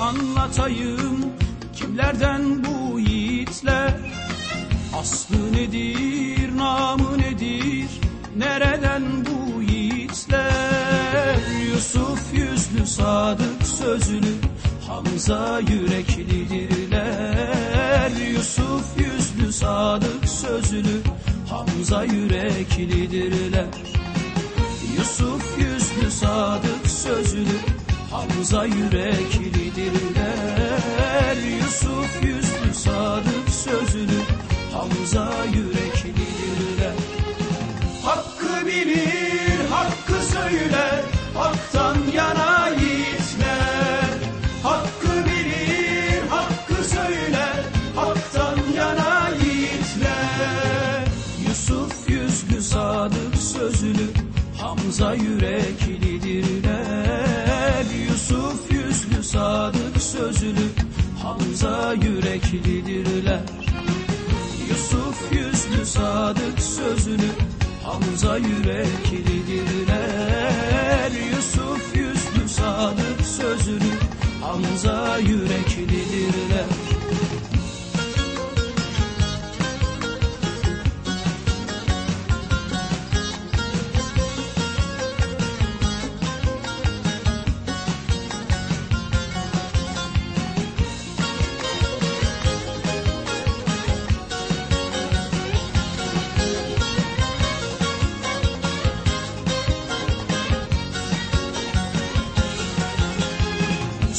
anlatayım. Kimlerden bu yiğitler? Aslı nedir, namı nedir, nereden bu yiğitler? Yusuf yüzlü, sadık sözlü, Hamza yüreklidirler. Yusuf yüzlü, sadık sözlü, Hamza yüreklidirler. Yusuf yüzlü, sadık Hamza yüreklidirler Yusuf yüzlü, sadık sözlü, Hamza yüreklidirler Hakkı bilir, hakkı söyler, haktan yana yiğitler. Hakkı bilir, hakkı söyler, haktan yana yiğitler. Yusuf yüzlü, sadık sözlü, Hamza yüreklidirler. Sadık sözlü, Hamza yüreklidirler. Yusuf yüzlü sadık sözlü Hamza yüreklidirler Yusuf yüzlü sadık sözlü Hamza yüreklidirler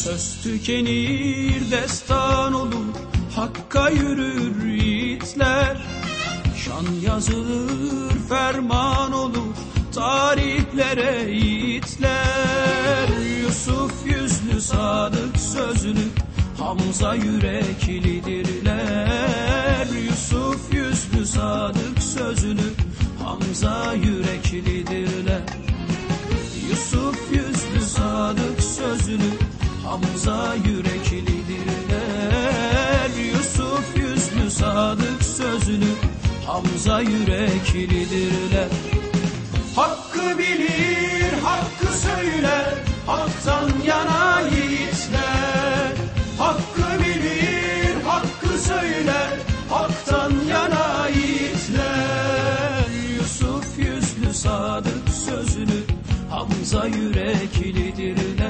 Söz tükenir destan olur Hakka yürür yiğitler. Şan yazılır ferman olur Tarihlere yiğitler. Yusuf yüzlü sadık sözlü Hamza yüreklidirler Yusuf yüzlü sadık sözlü Hamza yüreklidirler Hamza yüreklidirler. Yusuf yüzlü sadık sözlü Hamza yüreklidirler. Hakkı bilir, hakkı söyler Haktan yana yiğitler. Hakkı bilir, hakkı söyler Haktan yana yiğitler. Yusuf yüzlü sadık sözlü Hamza yüreklidirler